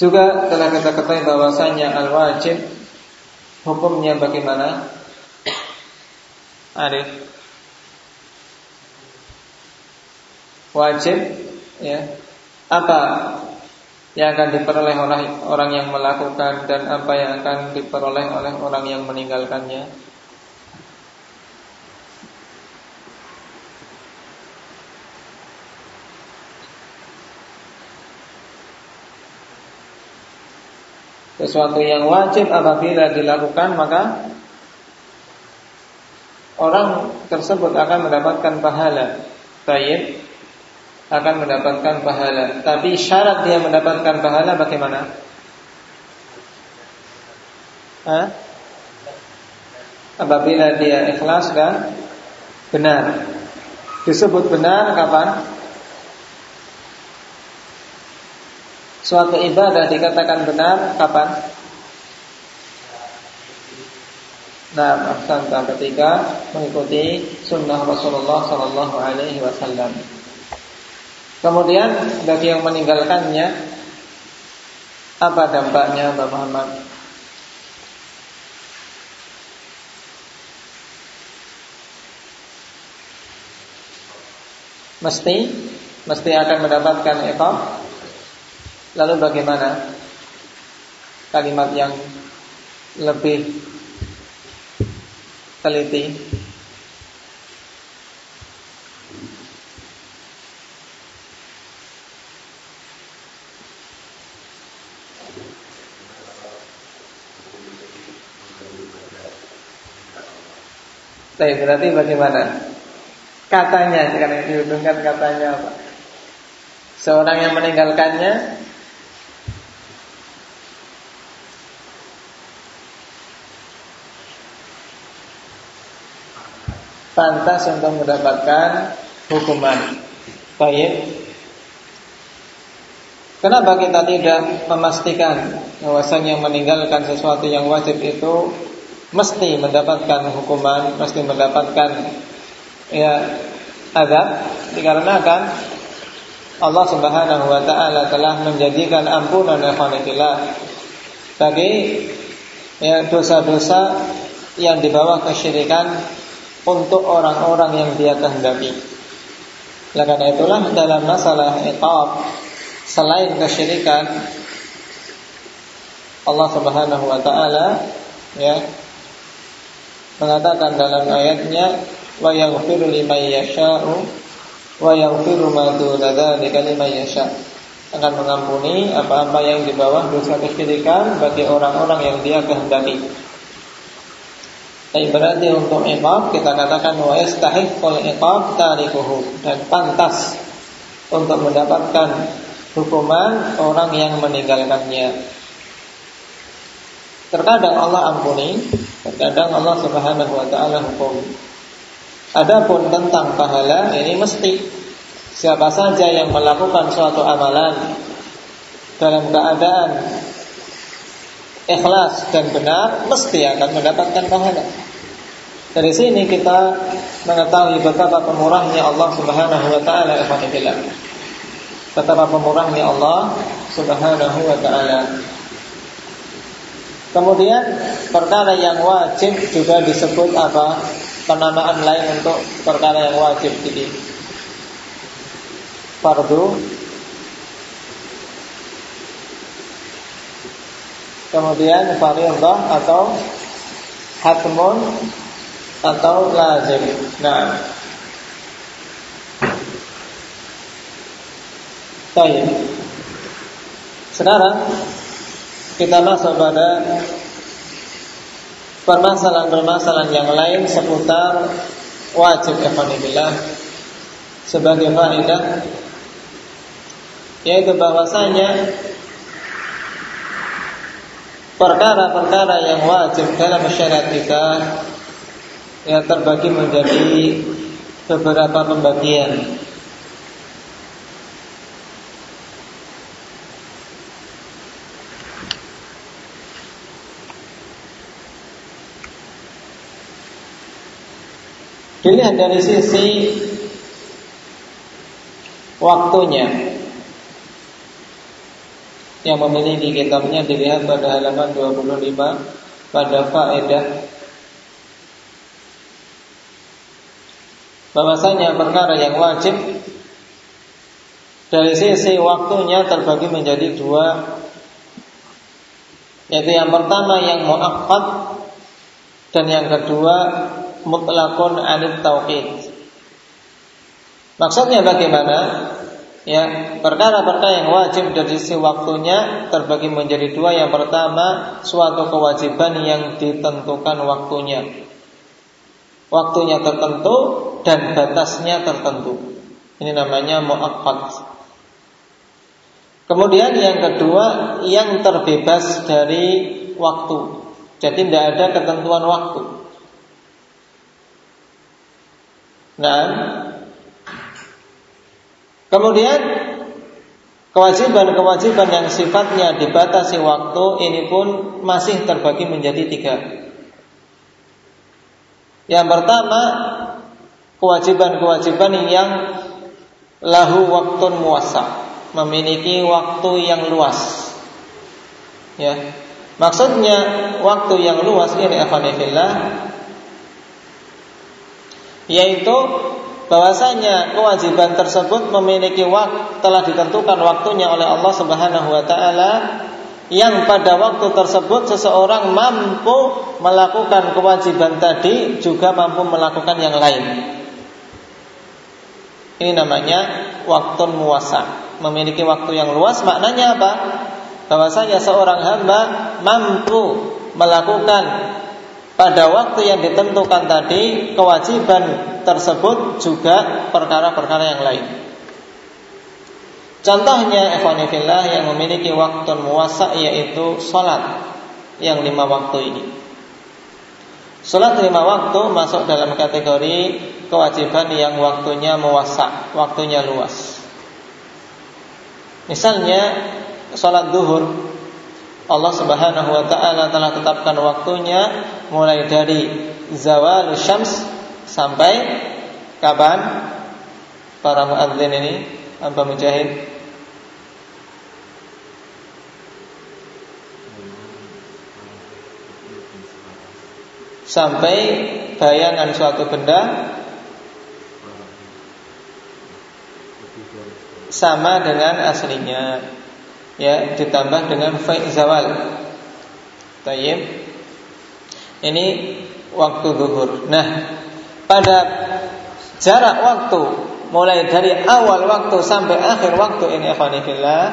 Juga telah kita ketahui bahwasanya al-wajib Hukumnya bagaimana? Arif Wajib ya Apa yang akan diperoleh oleh orang yang melakukan dan apa yang akan diperoleh oleh orang yang meninggalkannya. Sesuatu yang wajib apabila dilakukan maka orang tersebut akan mendapatkan pahala. Baik, akan mendapatkan pahala. Tapi syarat dia mendapatkan pahala bagaimana? Hah? Apabila dia ikhlas dan benar. Disebut benar kapan? Suatu ibadah dikatakan benar kapan? Nah, ahsanta ketika mengikuti sunnah Rasulullah Sallallahu Alaihi Wasallam. Kemudian bagi yang meninggalkannya apa dampaknya Mbak Muhammad? Mesti mesti akan mendapatkan iqam. Lalu bagaimana? Kalimat yang lebih teliti Tapi berarti bagaimana? Katanya sekarang dihitungkan katanya apa? Seorang yang meninggalkannya pantas untuk mendapatkan hukuman. Baik. Kenapa kita tidak memastikan bahwasanya meninggalkan sesuatu yang wajib itu mesti mendapatkan hukuman, mesti mendapatkan ya adab dikarenakan Allah Subhanahu wa taala telah menjadikan ampunan ikhwanillah bagi ya dosa-dosa yang dibawa kesyirikan untuk orang-orang yang dia kehendaki. Oleh karena itulah dalam masalah iqab selain kesyirikan Allah Subhanahu wa taala ya mengatakan dalam ayatnya wa yaghfiru liman yasha'u wa yaghfiru ma duna dzalika liman yasha' akan mengampuni apa-apa yang di bawah dosa kesyirikan bagi orang-orang yang dia kehendaki. Tapi berarti untuk iqab kita katakan wa yastahiqqul iqab tarikuhu dan pantas untuk mendapatkan hukuman orang yang meninggalkannya. Terkadang Allah ampuni, terkadang Allah Subhanahu wa taala hukum. Adapun tentang pahala ini mesti siapa saja yang melakukan suatu amalan dalam keadaan ikhlas dan benar mesti akan mendapatkan pahala. Dari sini kita mengetahui betapa pemurahnya Allah Subhanahu wa taala Betapa pemurahnya Allah Subhanahu wa taala. Kemudian perkara yang wajib juga disebut apa? Penamaan lain untuk perkara yang wajib jadi fardu. Kemudian fardhah atau hatmun atau lazim. Nah. Baik. Sekarang kita masuk pada permasalahan-permasalahan yang lain seputar wajib ikhwanillah sebagai faedah yaitu bahwasanya perkara-perkara yang wajib dalam syariat kita ya terbagi menjadi beberapa pembagian. Dilihat dari sisi waktunya yang memiliki kitabnya dilihat pada halaman 25 pada faedah bahwasanya perkara yang wajib dari sisi waktunya terbagi menjadi dua yaitu yang pertama yang muakkad dan yang kedua mutlakun anit tauhid. Maksudnya bagaimana? Ya, perkara-perkara yang wajib dari sisi waktunya terbagi menjadi dua. Yang pertama, suatu kewajiban yang ditentukan waktunya. Waktunya tertentu dan batasnya tertentu. Ini namanya muakkad. Kemudian yang kedua, yang terbebas dari waktu. Jadi tidak ada ketentuan waktu. Nah, Kemudian kewajiban-kewajiban yang sifatnya dibatasi waktu ini pun masih terbagi menjadi tiga. Yang pertama kewajiban-kewajiban yang lahu waktu muasa, memiliki waktu yang luas. Ya. Maksudnya waktu yang luas ini afanillah yaitu bahwasanya kewajiban tersebut memiliki waktu telah ditentukan waktunya oleh Allah Subhanahu wa taala yang pada waktu tersebut seseorang mampu melakukan kewajiban tadi juga mampu melakukan yang lain. Ini namanya waktu muasa. Memiliki waktu yang luas maknanya apa? Bahwasanya seorang hamba mampu melakukan pada waktu yang ditentukan tadi kewajiban tersebut juga perkara-perkara yang lain. Contohnya Evanifillah yang memiliki waktu muasa yaitu sholat yang lima waktu ini. Sholat lima waktu masuk dalam kategori kewajiban yang waktunya muasa, waktunya luas. Misalnya sholat duhur Allah Subhanahu wa taala telah tetapkan waktunya mulai dari zawal syams sampai kapan? Para muadzin ini, apa mujahid? Sampai bayangan suatu benda sama dengan aslinya ya ditambah dengan fa zawal. Tayyib. Ini waktu zuhur. Nah, pada jarak waktu mulai dari awal waktu sampai akhir waktu ini afanillah,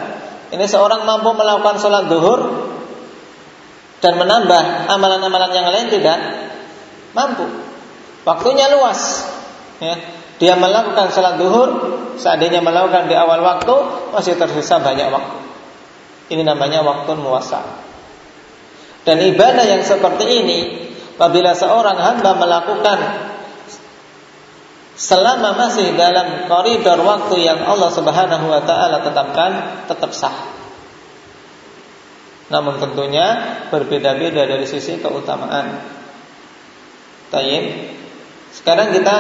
ini seorang mampu melakukan sholat zuhur dan menambah amalan-amalan yang lain tidak mampu. Waktunya luas. Ya. Dia melakukan sholat zuhur, seandainya melakukan di awal waktu masih tersisa banyak waktu. Ini namanya waktu muasa. Dan ibadah yang seperti ini apabila seorang hamba melakukan selama masih dalam koridor waktu yang Allah Subhanahu wa taala tetapkan tetap sah. Namun tentunya berbeda-beda dari sisi keutamaan. Tayyib. Sekarang kita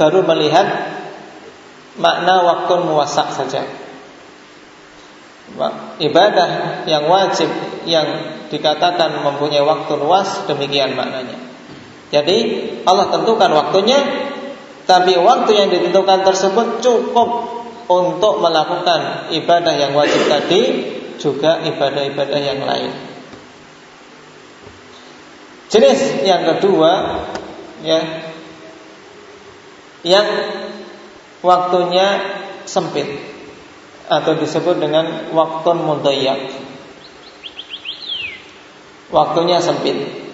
baru melihat makna waktu muasa saja ibadah yang wajib yang dikatakan mempunyai waktu luas demikian maknanya. Jadi Allah tentukan waktunya tapi waktu yang ditentukan tersebut cukup untuk melakukan ibadah yang wajib tadi juga ibadah-ibadah yang lain. Jenis yang kedua ya yang waktunya sempit atau disebut dengan waktu mudayyak. Waktunya sempit.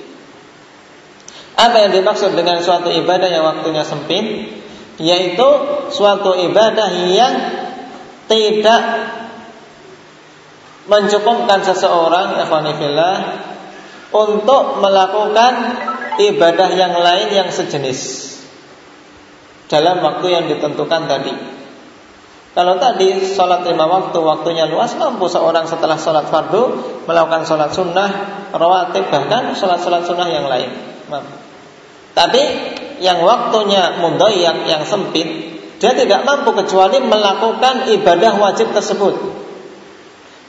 Apa yang dimaksud dengan suatu ibadah yang waktunya sempit? Yaitu suatu ibadah yang tidak mencukupkan seseorang ikhwanifillah untuk melakukan ibadah yang lain yang sejenis dalam waktu yang ditentukan tadi. Kalau tadi sholat lima waktu waktunya luas mampu seorang setelah sholat fardu melakukan sholat sunnah, rawatib bahkan sholat-sholat sunnah yang lain. Mampu. Tapi yang waktunya mundoyak yang sempit, dia tidak mampu kecuali melakukan ibadah wajib tersebut.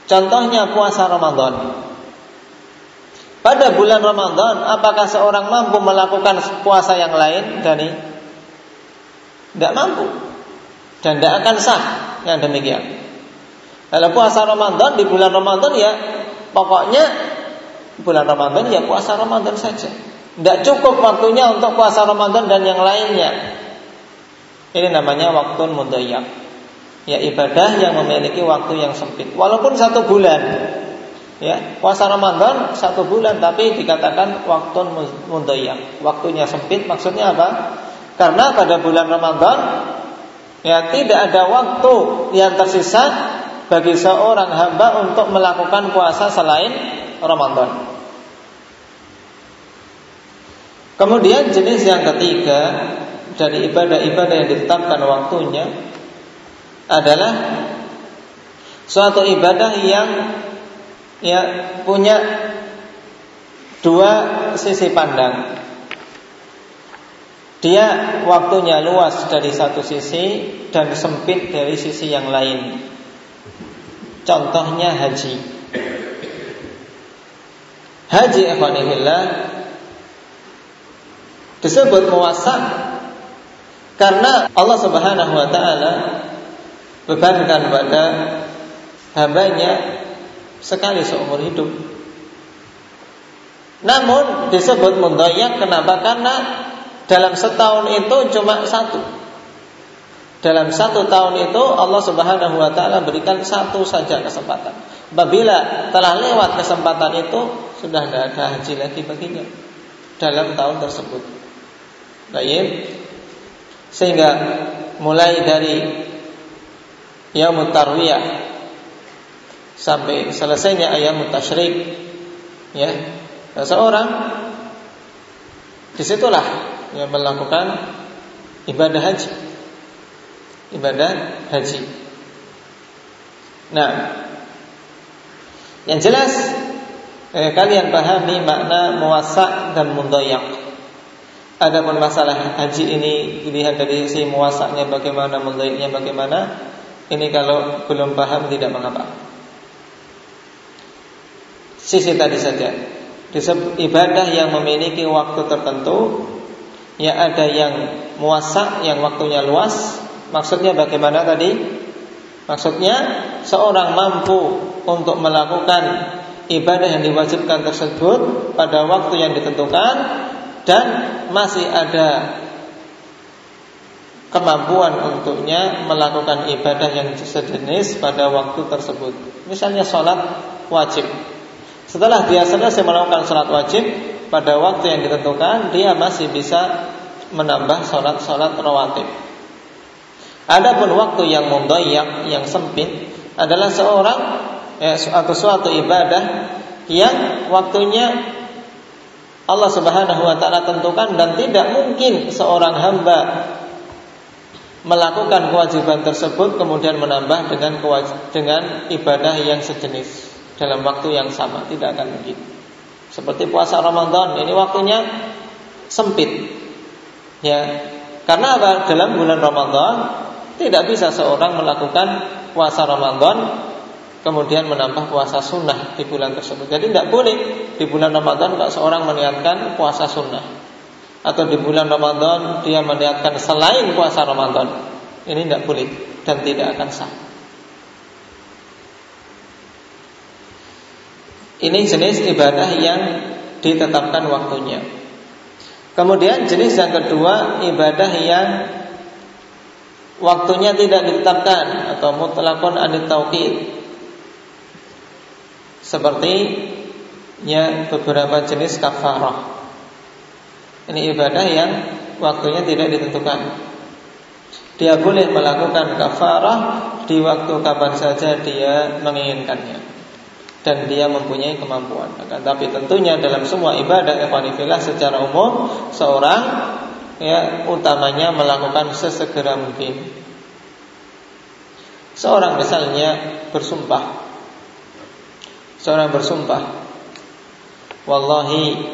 Contohnya puasa Ramadan. Pada bulan Ramadan, apakah seorang mampu melakukan puasa yang lain? Dari tidak mampu dan tidak akan sah yang demikian. Kalau puasa Ramadan di bulan Ramadan ya pokoknya bulan Ramadan ya puasa Ramadan saja. Tidak cukup waktunya untuk puasa Ramadan dan yang lainnya. Ini namanya waktu mudayak. Ya ibadah yang memiliki waktu yang sempit. Walaupun satu bulan. Ya, puasa Ramadan satu bulan tapi dikatakan waktu mudayak. Waktunya sempit maksudnya apa? Karena pada bulan Ramadan Ya, tidak ada waktu yang tersisa bagi seorang hamba untuk melakukan puasa selain Ramadan. Kemudian jenis yang ketiga dari ibadah-ibadah yang ditetapkan waktunya adalah suatu ibadah yang ya punya dua sisi pandang. Dia waktunya luas dari satu sisi dan sempit dari sisi yang lain. Contohnya haji. Haji ikhwanillah disebut muwasak karena Allah Subhanahu wa taala bebankan pada hambanya sekali seumur hidup. Namun disebut mundayak kenapa? Karena dalam setahun itu cuma satu. Dalam satu tahun itu Allah Subhanahu wa taala berikan satu saja kesempatan. Apabila telah lewat kesempatan itu sudah tidak ada haji lagi baginya dalam tahun tersebut. Baik. Sehingga mulai dari yaumut tarwiyah sampai selesainya ayam tasyrik ya seorang di situlah yang melakukan ibadah haji. Ibadah haji. Nah, yang jelas eh, kalian pahami makna muasak dan mundoyak. Adapun masalah haji ini dilihat dari si muasaknya bagaimana, mundoyaknya bagaimana, ini kalau belum paham tidak mengapa. Sisi tadi saja. Ibadah yang memiliki waktu tertentu Ya ada yang muasak yang waktunya luas. Maksudnya bagaimana tadi? Maksudnya seorang mampu untuk melakukan ibadah yang diwajibkan tersebut pada waktu yang ditentukan dan masih ada kemampuan untuknya melakukan ibadah yang sejenis pada waktu tersebut. Misalnya sholat wajib. Setelah dia selesai melakukan sholat wajib, pada waktu yang ditentukan dia masih bisa menambah sholat-sholat rawatib. Adapun waktu yang mundayak, yang sempit adalah seorang ya, atau suatu ibadah yang waktunya Allah Subhanahu wa taala tentukan dan tidak mungkin seorang hamba melakukan kewajiban tersebut kemudian menambah dengan dengan ibadah yang sejenis dalam waktu yang sama tidak akan mungkin. Seperti puasa Ramadan, ini waktunya sempit. Ya. Karena apa? Dalam bulan Ramadan tidak bisa seorang melakukan puasa Ramadan kemudian menambah puasa sunnah di bulan tersebut. Jadi tidak boleh di bulan Ramadan kalau seorang meniatkan puasa sunnah atau di bulan Ramadan dia meniatkan selain puasa Ramadan. Ini tidak boleh dan tidak akan sah. Ini jenis ibadah yang ditetapkan waktunya. Kemudian jenis yang kedua ibadah yang waktunya tidak ditetapkan atau mutlakun anit tauqid. Seperti ya beberapa jenis kafarah. Ini ibadah yang waktunya tidak ditentukan. Dia boleh melakukan kafarah di waktu kapan saja dia menginginkannya. dan dia mempunyai kemampuan. Tapi tentunya dalam semua ibadah ikhwanifillah secara umum seorang ya utamanya melakukan sesegera mungkin. Seorang misalnya bersumpah. Seorang bersumpah, "Wallahi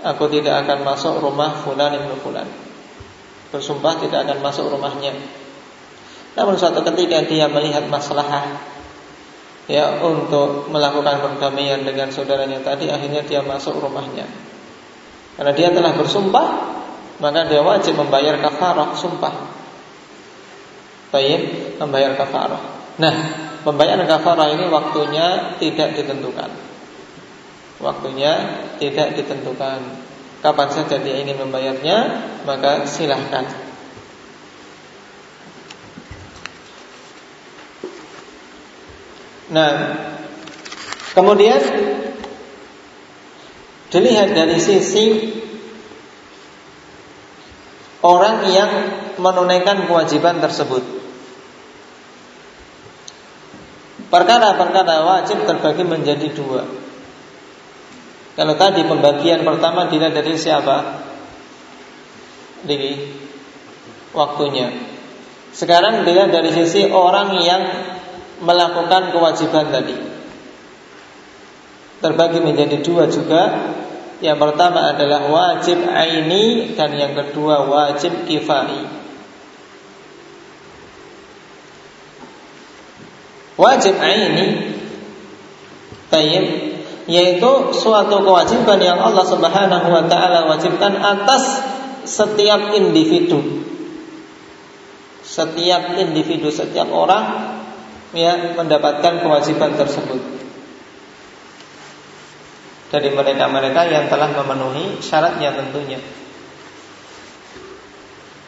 aku tidak akan masuk rumah fulan ibn fulan." Bersumpah tidak akan masuk rumahnya. Namun suatu ketika dia melihat masalah ya untuk melakukan perdamaian dengan saudaranya tadi akhirnya dia masuk rumahnya. Karena dia telah bersumpah, maka dia wajib membayar kafarah sumpah. Baik, membayar kafarah. Nah, pembayaran kafarah ini waktunya tidak ditentukan. Waktunya tidak ditentukan. Kapan saja dia ingin membayarnya, maka silahkan. Nah, kemudian dilihat dari sisi orang yang menunaikan kewajiban tersebut. Perkara-perkara wajib terbagi menjadi dua. Kalau tadi pembagian pertama dilihat dari siapa? Dari waktunya. Sekarang dilihat dari sisi orang yang melakukan kewajiban tadi. Terbagi menjadi dua juga. Yang pertama adalah wajib aini dan yang kedua wajib kifai. Wajib aini tayyib yaitu suatu kewajiban yang Allah Subhanahu wa taala wajibkan atas setiap individu. Setiap individu, setiap orang ya mendapatkan kewajiban tersebut dari mereka-mereka yang telah memenuhi syaratnya tentunya.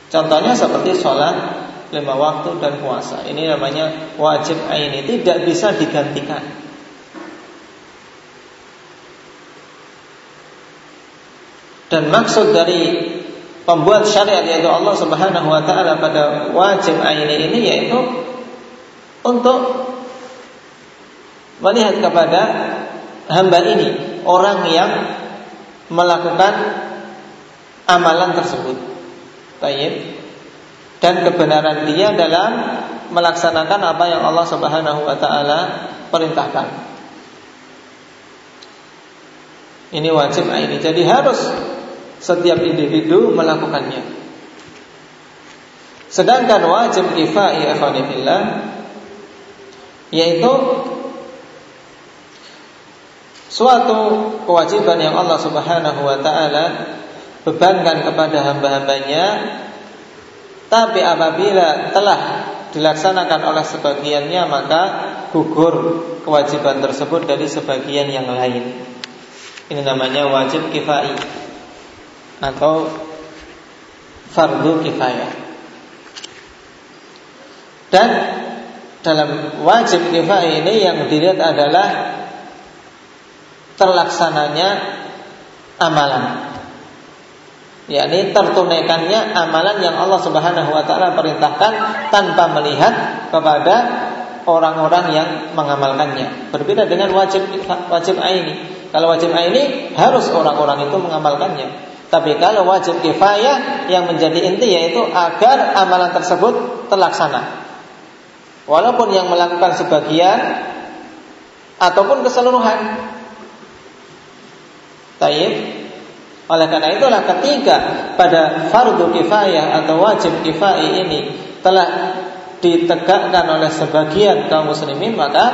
Contohnya seperti sholat lima waktu dan puasa. Ini namanya wajib ini tidak bisa digantikan. Dan maksud dari pembuat syariat yaitu Allah Subhanahu wa taala pada wajib ini ini yaitu untuk melihat kepada hamba ini orang yang melakukan amalan tersebut. Baik. Dan kebenaran dia dalam melaksanakan apa yang Allah Subhanahu wa taala perintahkan. Ini wajib ini. Jadi harus setiap individu melakukannya. Sedangkan wajib kifai ikhwanillah yaitu suatu kewajiban yang Allah Subhanahu wa taala bebankan kepada hamba-hambanya tapi apabila telah dilaksanakan oleh sebagiannya maka gugur kewajiban tersebut dari sebagian yang lain. Ini namanya wajib kifai atau fardu kifayah. Dan dalam wajib kifayah ini yang dilihat adalah terlaksananya amalan. Yakni tertunaikannya amalan yang Allah Subhanahu wa taala perintahkan tanpa melihat kepada orang-orang yang mengamalkannya. Berbeda dengan wajib wajib aini. Kalau wajib aini harus orang-orang itu mengamalkannya. Tapi kalau wajib kifayah yang menjadi inti yaitu agar amalan tersebut terlaksana. Walaupun yang melakukan sebagian ataupun keseluruhan. Taib. Oleh karena itulah ketika pada fardu kifayah atau wajib kifayah ini telah ditegakkan oleh sebagian kaum muslimin maka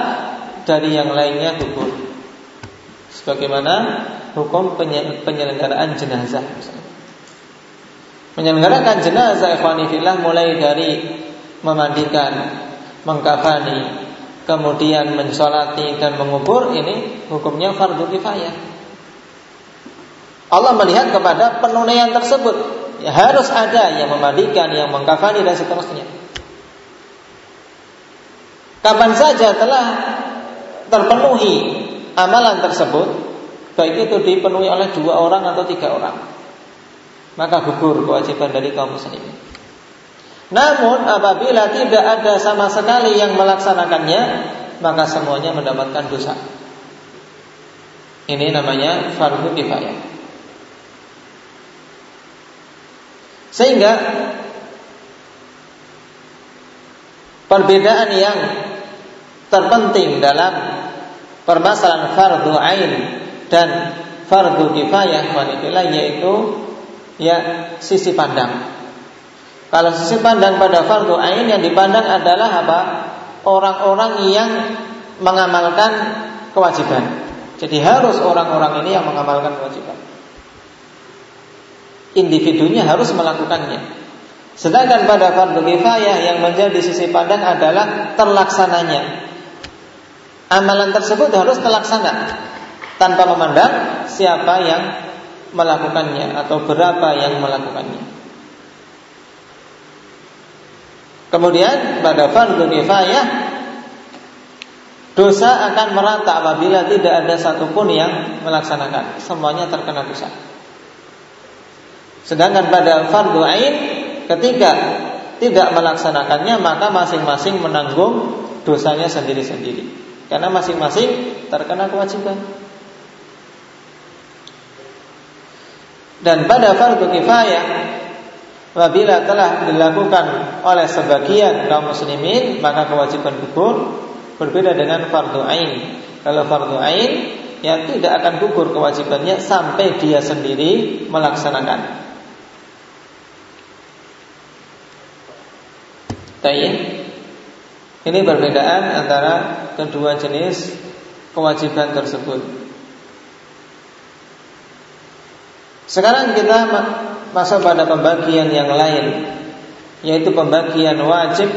dari yang lainnya gugur. Sebagaimana hukum penyelenggaraan jenazah Menyelenggarakan jenazah ikhwanifillah mulai dari memandikan mengkafani, kemudian mensolati dan mengubur ini hukumnya fardu kifayah. Allah melihat kepada penunaian tersebut ya, harus ada yang memandikan, yang mengkafani dan seterusnya. Kapan saja telah terpenuhi amalan tersebut, baik itu dipenuhi oleh dua orang atau tiga orang, maka gugur kewajiban dari kaum muslimin. Namun apabila tidak ada sama sekali yang melaksanakannya, maka semuanya mendapatkan dosa. Ini namanya fardu kifayah. Sehingga perbedaan yang terpenting dalam permasalahan fardu ain dan fardu kifayah wanita yaitu ya sisi pandang. Kalau sisi pandang pada fardu ain yang dipandang adalah apa? Orang-orang yang mengamalkan kewajiban. Jadi harus orang-orang ini yang mengamalkan kewajiban. Individunya harus melakukannya. Sedangkan pada fardu kifayah yang menjadi sisi pandang adalah terlaksananya. Amalan tersebut harus terlaksana tanpa memandang siapa yang melakukannya atau berapa yang melakukannya. Kemudian pada fardu kifayah dosa akan merata apabila tidak ada satupun yang melaksanakan. Semuanya terkena dosa. Sedangkan pada fardu ain ketika tidak melaksanakannya maka masing-masing menanggung dosanya sendiri-sendiri. Karena masing-masing terkena kewajiban. Dan pada fardu kifayah apabila telah dilakukan oleh sebagian kaum muslimin maka kewajiban gugur berbeda dengan fardu ain. Kalau fardu ain ya tidak akan gugur kewajibannya sampai dia sendiri melaksanakan. Tayyib. Ini perbedaan antara kedua jenis kewajiban tersebut. Sekarang kita masuk pada pembagian yang lain Yaitu pembagian wajib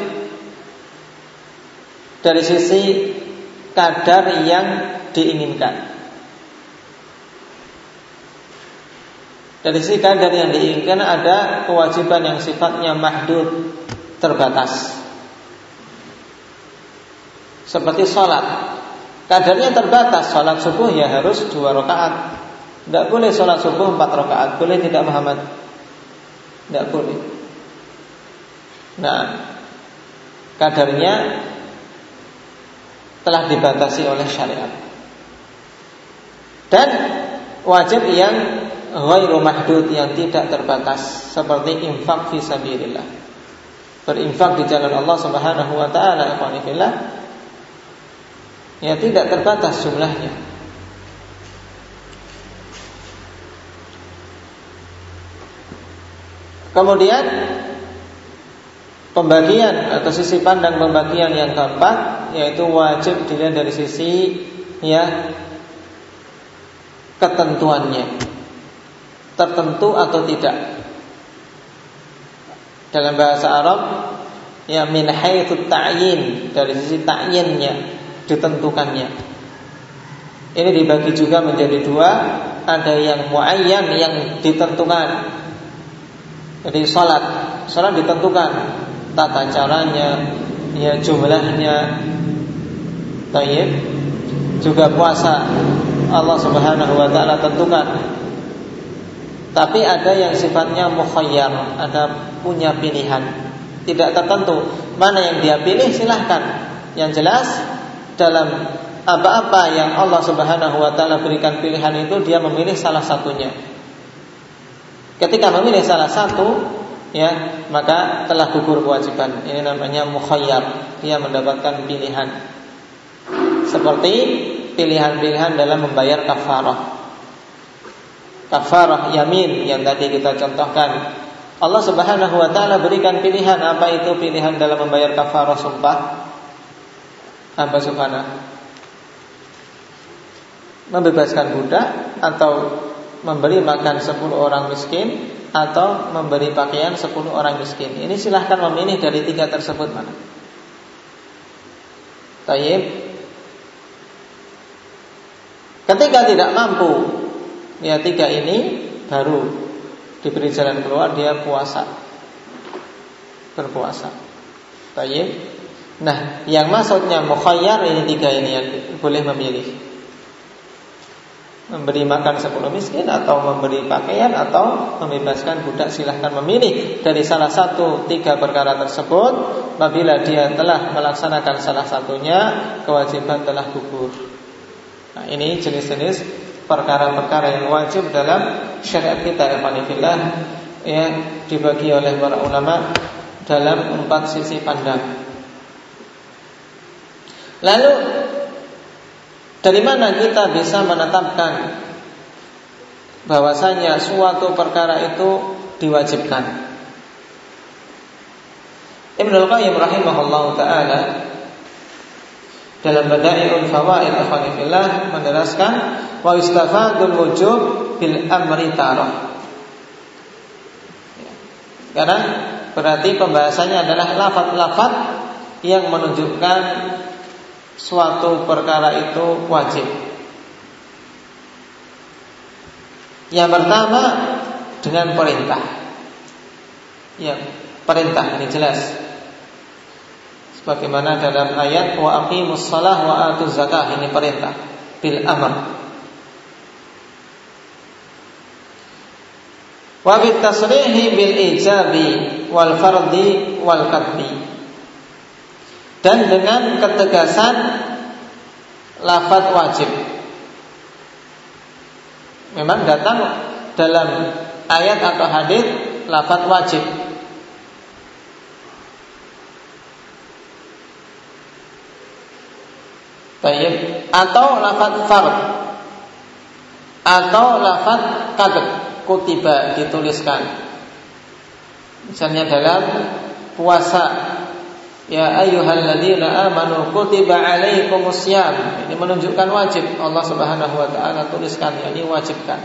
Dari sisi kadar yang diinginkan Dari sisi kadar yang diinginkan ada kewajiban yang sifatnya mahdud Terbatas Seperti sholat Kadarnya terbatas Sholat subuh ya harus dua rakaat tidak boleh sholat subuh empat rakaat, boleh tidak Muhammad? Tidak boleh. Nah, kadarnya telah dibatasi oleh syariat. Dan wajib yang ghairu mahdud yang tidak terbatas seperti infak fi sabilillah. Berinfak di jalan Allah Subhanahu wa taala, ya tidak terbatas jumlahnya. Kemudian pembagian atau sisi pandang pembagian yang keempat yaitu wajib dilihat dari sisi ya ketentuannya. Tertentu atau tidak dalam bahasa Arab ya min haitsu ta'yin. Dari sisi ta'yinnya ditentukannya. Ini dibagi juga menjadi dua. Ada yang muayyan yang ditentukan. Jadi salat, salat ditentukan. Tata caranya, ya jumlahnya. Tayyib. Juga puasa. Allah Subhanahu wa taala tentukan. Tapi ada yang sifatnya mukhayyar, ada punya pilihan. Tidak tertentu. Mana yang dia pilih silahkan. Yang jelas dalam apa-apa yang Allah Subhanahu wa taala berikan pilihan itu dia memilih salah satunya. Ketika memilih salah satu, ya maka telah gugur kewajiban. Ini namanya mukhayyar. Dia mendapatkan pilihan. Seperti pilihan-pilihan dalam membayar kafarah. Kafarah yamin yang tadi kita contohkan. Allah Subhanahu wa taala berikan pilihan apa itu pilihan dalam membayar kafarah sumpah? Apa subhanahu? Membebaskan budak atau memberi makan 10 orang miskin atau memberi pakaian 10 orang miskin. Ini silahkan memilih dari tiga tersebut mana. Tayyib. Ketika tidak mampu, ya tiga ini baru diberi jalan keluar dia puasa. Berpuasa. Tayyib. Nah, yang maksudnya mukhayyar ini tiga ini yang boleh memilih memberi makan sepuluh miskin atau memberi pakaian atau membebaskan budak silahkan memilih dari salah satu tiga perkara tersebut apabila dia telah melaksanakan salah satunya kewajiban telah gugur nah ini jenis-jenis perkara-perkara yang wajib dalam syariat kita ya ya dibagi oleh para ulama dalam empat sisi pandang. Lalu dari mana kita bisa menetapkan bahwasanya suatu perkara itu diwajibkan? Ibnu Qayyim rahimahullah taala dalam Bada'iul Fawaid Akhwanifillah menjelaskan wa istafadul wujub bil amri tarah. Karena berarti pembahasannya adalah lafat-lafat yang menunjukkan suatu perkara itu wajib. Yang pertama dengan perintah. Ya, perintah ini jelas Bagaimana dalam ayat wa aqimus salah wa atuz zakah ini perintah bil amr. Wa bit tasrihi bil ijabi wal fardi wal kadbi. Dan dengan ketegasan lafaz wajib. Memang datang dalam ayat atau hadis lafaz wajib Baik. Atau lafaz fard atau lafaz kadab kutiba dituliskan. Misalnya dalam puasa Ya ayyuhalladzina amanu kutiba alaikumusiyam. Ini menunjukkan wajib Allah Subhanahu wa taala tuliskan ini wajibkan.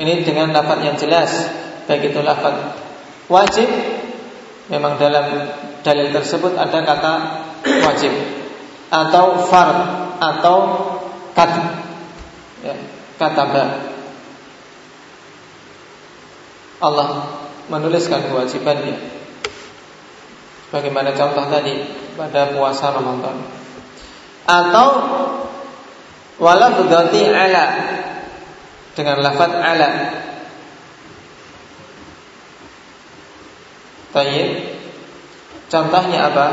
Ini dengan lafaz yang jelas baik itu lafaz wajib memang dalam dalil tersebut ada kata wajib atau fard atau kat ya, kata ba. Allah menuliskan kewajibannya. Bagaimana contoh tadi pada puasa Ramadan? Atau wala berganti ala dengan lafaz ala Tayyib. Contohnya apa?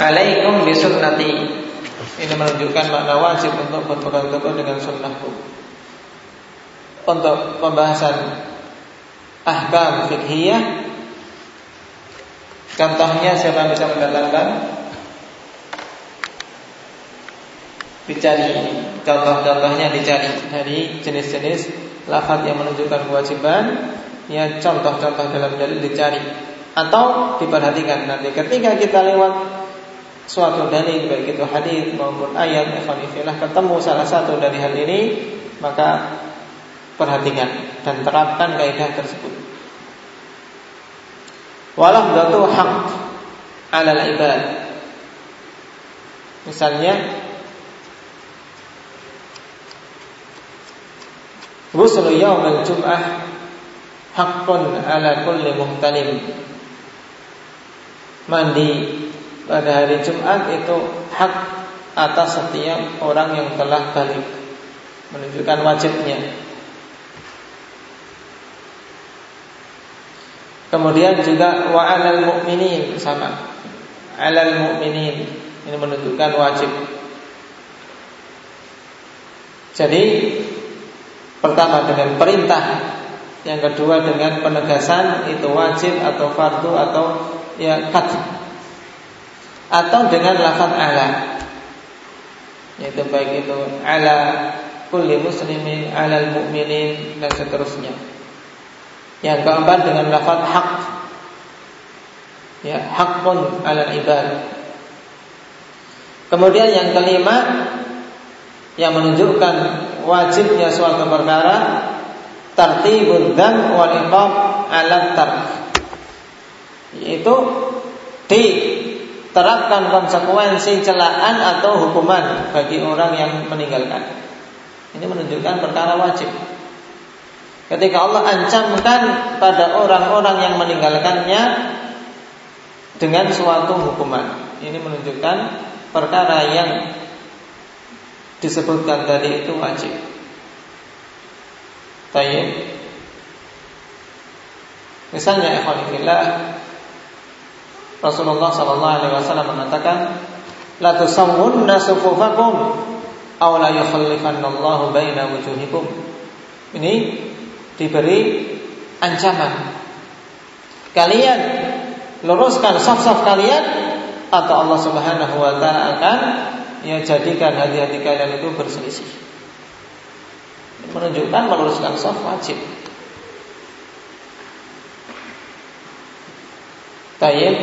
Alaikum bisunnati. Ini menunjukkan makna wajib untuk berpegang teguh dengan sunnahku. Untuk pembahasan Ahkam fikhiyah Contohnya siapa yang bisa mendatangkan dicari. Contoh-contohnya dicari. Dari jenis-jenis lafaz yang menunjukkan kewajiban ya contoh-contoh dalam dalil dicari. Atau diperhatikan nanti ketika kita lewat suatu dalil baik itu hadis maupun ayat ikhwanifillah ketemu salah satu dari hal ini maka perhatikan dan terapkan kaidah tersebut. Walau datu hak alal ibad. Misalnya Ghusl yaum al-jum'ah haqqun ala kulli muhtalim. Mandi pada hari Jumat itu hak atas setiap orang yang telah balik. Menunjukkan wajibnya. Kemudian juga wa 'alal mu'minin sama. 'Alal mu'minin ini menunjukkan wajib. Jadi Pertama dengan perintah, yang kedua dengan penegasan itu wajib atau fardu atau ya kat atau dengan lafaz ala. Yaitu baik itu ala kulli muslimin ala mu'minin dan seterusnya. Yang keempat dengan lafaz hak. Ya hakun ala ibad kemudian yang kelima yang menunjukkan wajibnya suatu perkara tartibul dan wal iqab ala tark. Yaitu diterapkan konsekuensi celaan atau hukuman bagi orang yang meninggalkan. Ini menunjukkan perkara wajib. Ketika Allah ancamkan pada orang-orang yang meninggalkannya dengan suatu hukuman. Ini menunjukkan perkara yang disebutkan tadi itu wajib. Tayyib. Misalnya ikhwanillah Rasulullah sallallahu alaihi wasallam mengatakan la tusawwunna sufufakum aw la yukhallifannallahu baina wujuhikum. Ini diberi ancaman. Kalian luruskan saf-saf kalian atau Allah Subhanahu wa taala akan ya jadikan hati-hati kalian itu berselisih. Menunjukkan meluruskan saf wajib. Tayyib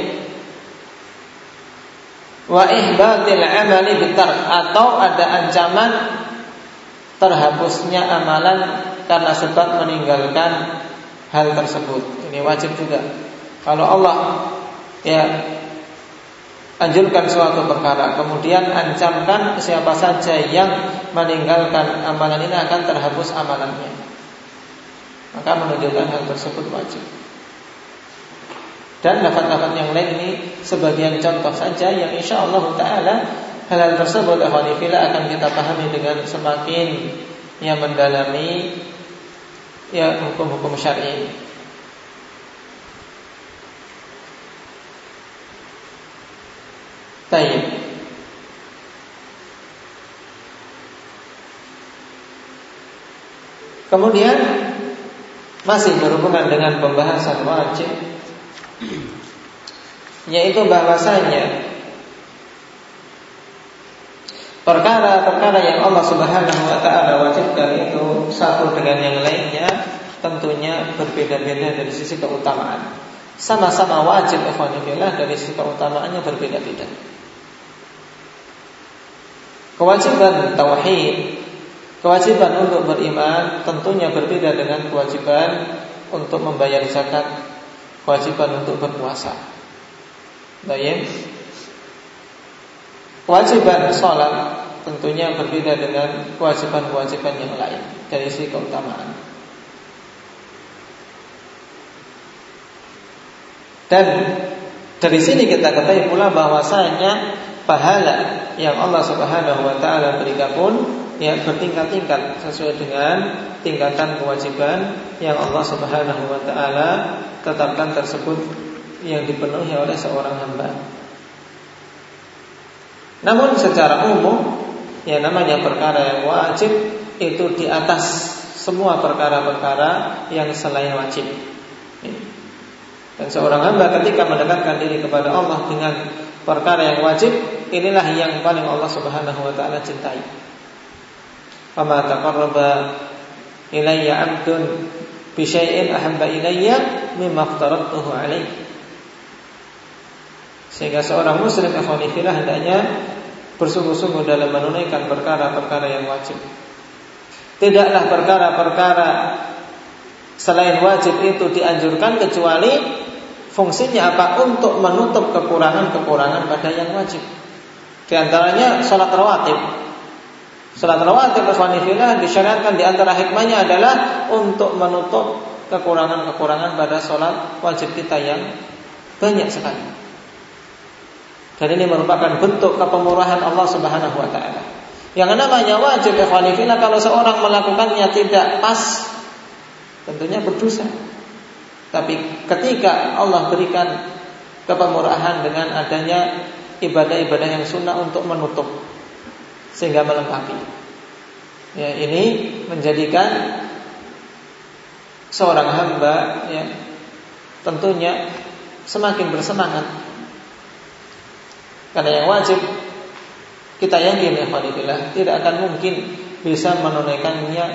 wa ihbatil amali bitar atau ada ancaman terhapusnya amalan karena sebab meninggalkan hal tersebut. Ini wajib juga. Kalau Allah ya anjurkan suatu perkara, kemudian ancamkan siapa saja yang meninggalkan amalan ini akan terhapus amalannya. Maka menunjukkan hal tersebut wajib. Dan lafaz-lafaz yang lain ini sebagian contoh saja yang insya Allah Taala hal-hal tersebut akan kita pahami dengan semakin yang mendalami ya hukum-hukum syar'i. Tayyib. Kemudian masih berhubungan dengan pembahasan wajib yaitu bahwasanya perkara-perkara yang Allah Subhanahu wa taala wajibkan itu satu dengan yang lainnya tentunya berbeda-beda dari sisi keutamaan. Sama-sama wajib dari sisi keutamaannya berbeda-beda. Kewajiban tauhid, kewajiban untuk beriman tentunya berbeda dengan kewajiban untuk membayar zakat kewajiban untuk berpuasa. Baik. Kewajiban sholat tentunya berbeda dengan kewajiban-kewajiban yang lain dari sisi keutamaan. Dan dari sini kita ketahui pula bahwasanya pahala yang Allah Subhanahu wa taala berikan pun ya bertingkat-tingkat sesuai dengan tingkatan kewajiban yang Allah Subhanahu wa taala tetapkan tersebut yang dipenuhi oleh seorang hamba. Namun secara umum yang namanya perkara yang wajib itu di atas semua perkara-perkara yang selain wajib. Dan seorang hamba ketika mendekatkan diri kepada Allah dengan perkara yang wajib, inilah yang paling Allah Subhanahu wa taala cintai. Fama taqarraba ilayya 'abdun bi syai'in ahabba ilayya mimma aftaradtuhu alaih. Sehingga seorang muslim ikhwani hendaknya bersungguh-sungguh dalam menunaikan perkara-perkara yang wajib. Tidaklah perkara-perkara selain wajib itu dianjurkan kecuali fungsinya apa? Untuk menutup kekurangan-kekurangan pada yang wajib. Di antaranya sholat rawatib. Salat rawatib ikhwanifillah disyariatkan di antara hikmahnya adalah untuk menutup kekurangan-kekurangan pada sholat wajib kita yang banyak sekali. Dan ini merupakan bentuk kepemurahan Allah Subhanahu wa taala. Yang namanya wajib ikhwanifillah kalau seorang melakukannya tidak pas tentunya berdosa. Tapi ketika Allah berikan kepemurahan dengan adanya ibadah-ibadah yang sunnah untuk menutup sehingga melengkapi. Ya, ini menjadikan seorang hamba ya tentunya semakin bersemangat. Karena yang wajib kita yakin ya Fadilillah tidak akan mungkin bisa menunaikannya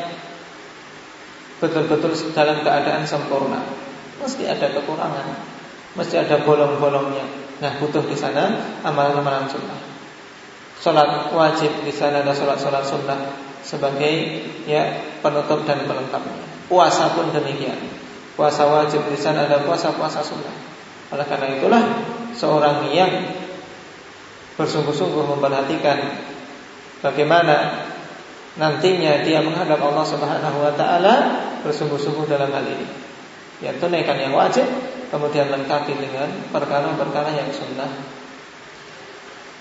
betul-betul dalam keadaan sempurna. Mesti ada kekurangan, mesti ada bolong-bolongnya. Nah, butuh di sana amalan-amalan sunnah. Sholat wajib di sana ada sholat-sholat sunnah sebagai ya penutup dan pelengkapnya. Puasa pun demikian. Puasa wajib di sana ada puasa-puasa sunnah. Oleh karena itulah seorang yang bersungguh-sungguh memperhatikan bagaimana nantinya dia menghadap Allah Subhanahu wa taala bersungguh-sungguh dalam hal ini. Ya tunaikan yang wajib kemudian lengkapi dengan perkara-perkara yang sunnah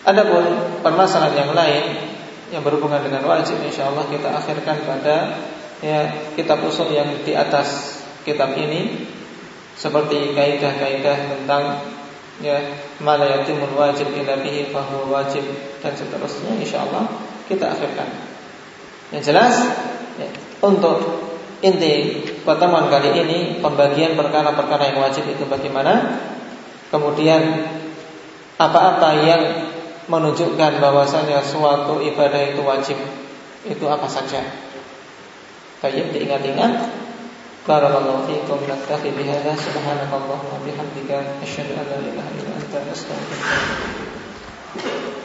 Adapun permasalahan yang lain yang berhubungan dengan wajib insya Allah kita akhirkan pada ya kitab usul yang di atas kitab ini seperti kaidah-kaidah tentang ya malayatimul wajib ila fahuwa wajib dan seterusnya insyaallah kita akhirkan. Yang jelas ya, untuk inti pertemuan kali ini pembagian perkara-perkara yang wajib itu bagaimana, kemudian apa-apa yang menunjukkan bahwasanya suatu ibadah itu wajib itu apa saja. Baik diingat-ingat. Subhanallahi wa bihamdika asyhadu an la ilaha illa anta astaghfiruka